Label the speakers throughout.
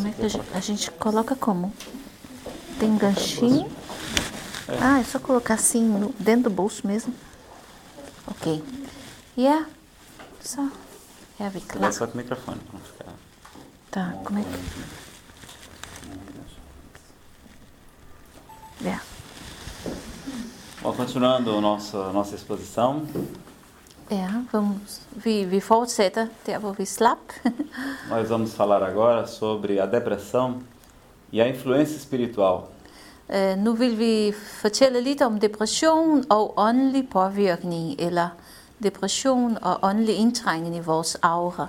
Speaker 1: Como é que a gente, a gente coloca como? Tem ganchinho? Ah, é só colocar assim no- dentro do bolso mesmo. Ok. Yeah. Só. Her vi klar.
Speaker 2: É só com o microfone pra não ficar.
Speaker 1: Tá, como é que... Ja.
Speaker 2: Bom, continuando a nossa, nossa exposição,
Speaker 1: Ja, vamos, vi, vi fortsætter der, hvor vi slap.
Speaker 2: nós vamos falar agora sobre a depressão e a influência espiritual.
Speaker 1: Øh, nu vil vi fortælle lidt om depression og åndelig påvirkning, eller depression og åndelig indtrængen i vores aura.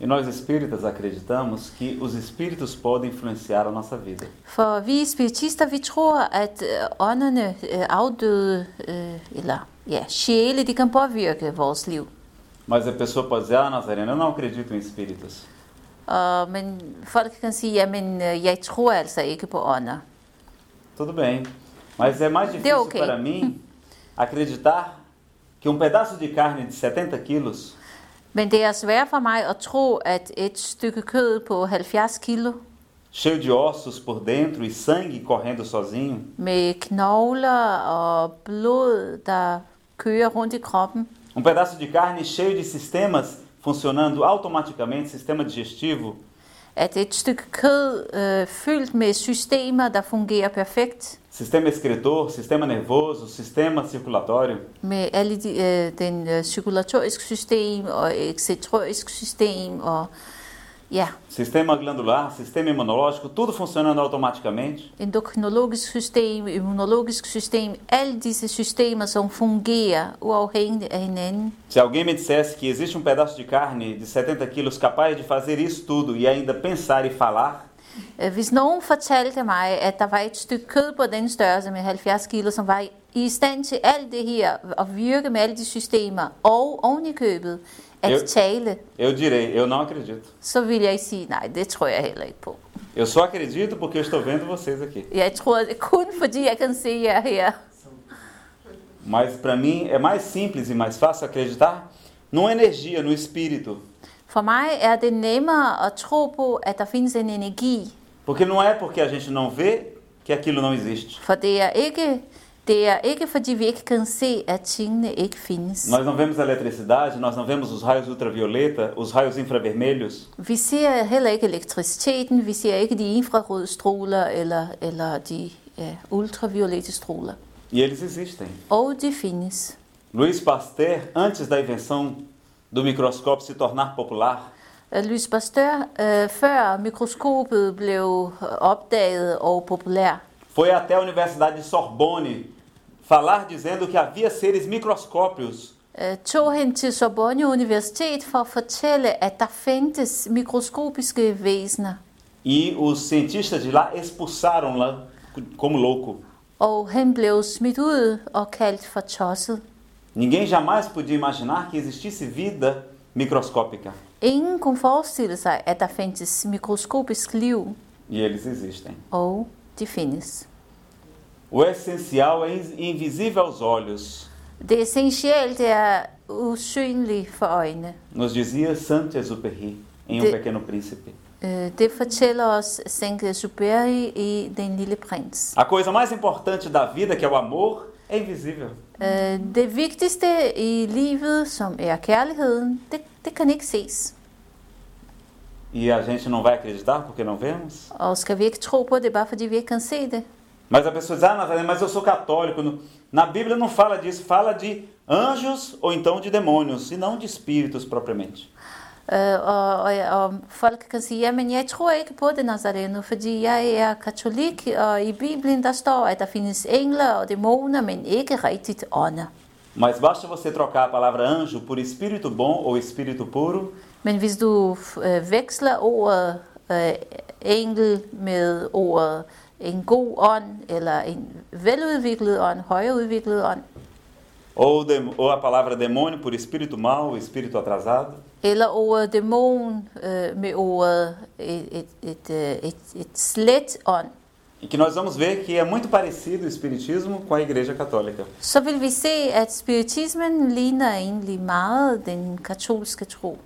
Speaker 2: E nós espíritas acreditamos que os espíritos podem influenciar a nossa vida.
Speaker 1: For vi spiritister, vi tror, at øh, ånderne, øh, afdøde, øh, eller sjæle, de kan påvirke vores liv.
Speaker 2: Mas a pessoa pode dizer, ah, Nazarena, eu não acredito em espíritos.
Speaker 1: Og, men folk kan sige, jamen, øh, jeg tror altså ikke på.
Speaker 2: Tudo bem, mas é mais difícil
Speaker 1: ok.
Speaker 2: para mim acreditar que um pedaço de carne de 70 quilos
Speaker 1: Men det er svært for mig at tro, at et stykke kød på 70 kilo
Speaker 2: cheio de ossos por dentro e sangue correndo sozinho,
Speaker 1: med knogler og blod, der
Speaker 2: um pedaço de carne cheio de sistemas funcionando automaticamente, sistema digestivo,
Speaker 1: at et stykke kød øh, fyldt med systemer, der fungerer perfekt,
Speaker 2: sistema excretor, sistema nervoso, sistema circulatório,
Speaker 1: med alle de, øh, den øh, cirkulatoriske system og eksetrisk system og ja,
Speaker 2: sistema glandular, sistema imunológico, tudo funcionando automaticamente.
Speaker 1: immunologisk system, alle disse systemer, som fungerer uafhængigt af hinanden.
Speaker 2: Se alguém me dissesse que existe um pedaço de carne de 70 quilos capaz de fazer isso tudo e ainda pensar e falar,
Speaker 1: Øh, Hvis nogen fortalte mig, at der var et stykke kød på den størrelse med 70 kilo, som var i stand til alt det her, og virke med alle de systemer, og oven i købet at
Speaker 2: Jeg-
Speaker 1: tale,
Speaker 2: eu direi, eu não acredito.
Speaker 1: så vil jeg sige, nej, det tror jeg heller ikke på.
Speaker 2: Eu só acredito porque eu estou vendo vocês aqui.
Speaker 1: Jeg tror det kun fordi, jeg kan se jer her.
Speaker 2: Mas para mim é mais simples e mais fácil acreditar numa energia, no espírito.
Speaker 1: For mig er det nemmere at tro på, at der findes en energi,
Speaker 2: Porque não é porque a gente não vê que aquilo não existe.
Speaker 1: for det er ikke, det er ikke fordi, vi ikke kan se, at tingene ikke findes.
Speaker 2: Nós não vemos a eletricidade, nós não vemos os raios ultravioleta, os raios infravermelhos.
Speaker 1: Vi ser heller ikke elektriciteten, vi ser ikke de infrarøde stråler eller, eller de ja, ultraviolette stråler.
Speaker 2: E eles existem.
Speaker 1: Og de findes.
Speaker 2: Louis Pasteur, antes da invenção do microscópio se tornar popular,
Speaker 1: Øh, Louis Pasteur, øh, før mikroskopet blev øh, opdaget og populær,
Speaker 2: foi até a Universidade de Sorbonne falar dizendo que havia seres microscópios
Speaker 1: Sorbonne væsener.
Speaker 2: e os cientistas de lá expulsaram lá como louco.
Speaker 1: Og han blev smidt ud og kaldt for tosset.
Speaker 2: Ninguém jamais podia imaginar que existisse vida microscópica.
Speaker 1: Ingen kunne forestille sig, at der fandtes mikroskopisk liv,
Speaker 2: E eles existem.
Speaker 1: og de.
Speaker 2: O essencial é in- invisível aos olhos,
Speaker 1: Det essentielle det er usynligt for øjne.
Speaker 2: nos dizia Saint-Exupéry em Um
Speaker 1: De-
Speaker 2: Pequeno Príncipe.
Speaker 1: Øh, Det fortæller os Saint-Exupéry i Den Lille Prins.
Speaker 2: A coisa mais importante da vida, que é o amor, é invisível.
Speaker 1: Øh, Det vigtigste i livet, som er kærligheden, det, det kan ikke ses.
Speaker 2: E a gente não vai acreditar porque não vemos?
Speaker 1: Og skal vi ikke tro på det, bare fordi vi ikke kan se det?
Speaker 2: Mas a pessoa diz, ah, Nazaré, mas eu sou católico. Na Bíblia não fala disso, fala de anjos ou então de demônios, e não de espíritos propriamente.
Speaker 1: Og, og, og folk kan sige, jamen jeg tror ikke på det, Nazareno, fordi jeg er katolik, og i Bibelen der står, at der findes engler og dæmoner, men ikke rigtigt ånder.
Speaker 2: Mas basta você trocar a palavra anjo por espírito bom ou espírito puro,
Speaker 1: Men hvis du øh, veksler ordet øh, engel med ordet en god ånd, eller en veludviklet ånd, højudviklet ånd,
Speaker 2: ou, dem- ou a palavra demônio por espírito mau, espírito atrasado,
Speaker 1: eller ordet dæmon øh, med ordet et, et, et, øh, et, et slet ånd,
Speaker 2: e que nós vamos ver que é muito parecido o espiritismo com a Igreja Católica.
Speaker 1: så vil vi se, at spiritismen ligner egentlig meget den katolske tro.